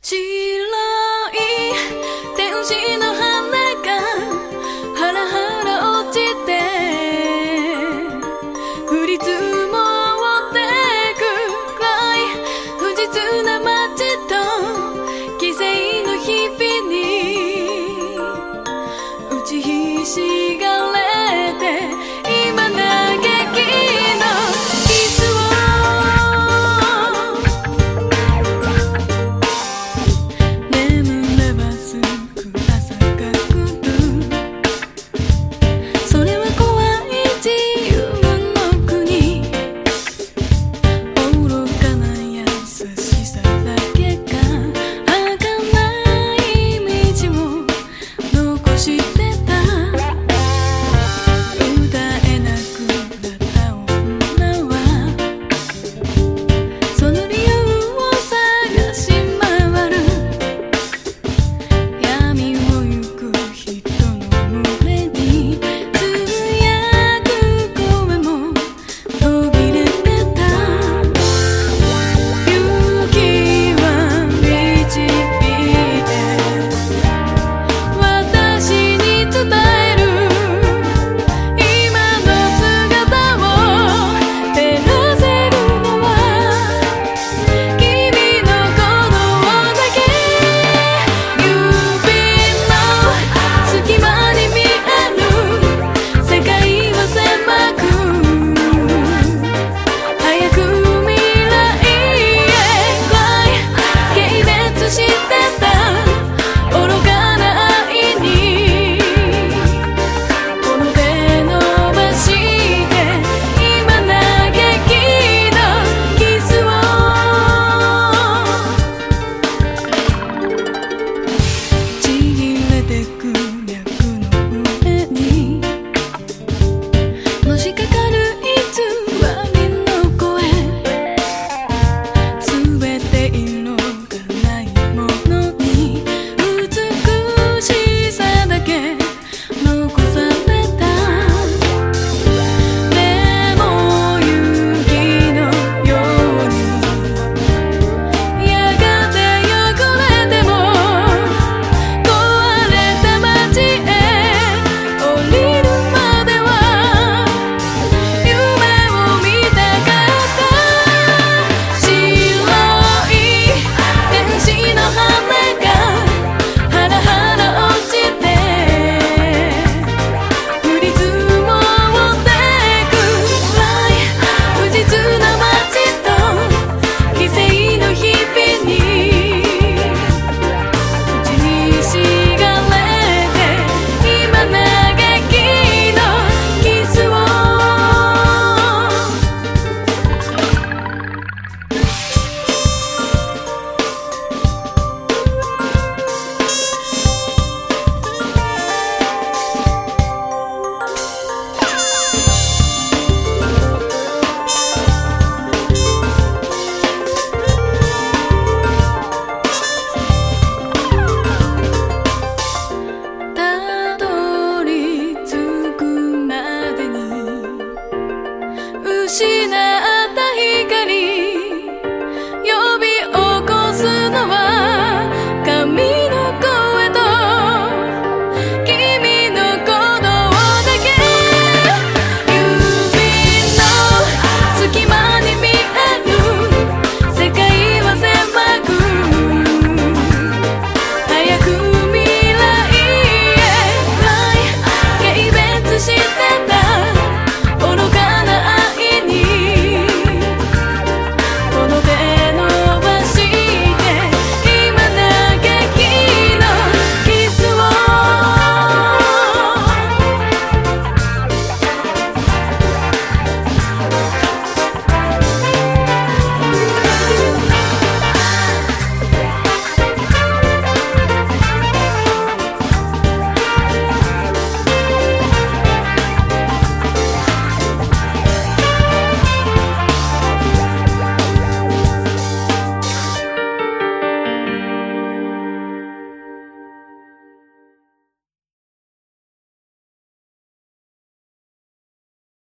白い天使の花がハラハラ落ちて降り続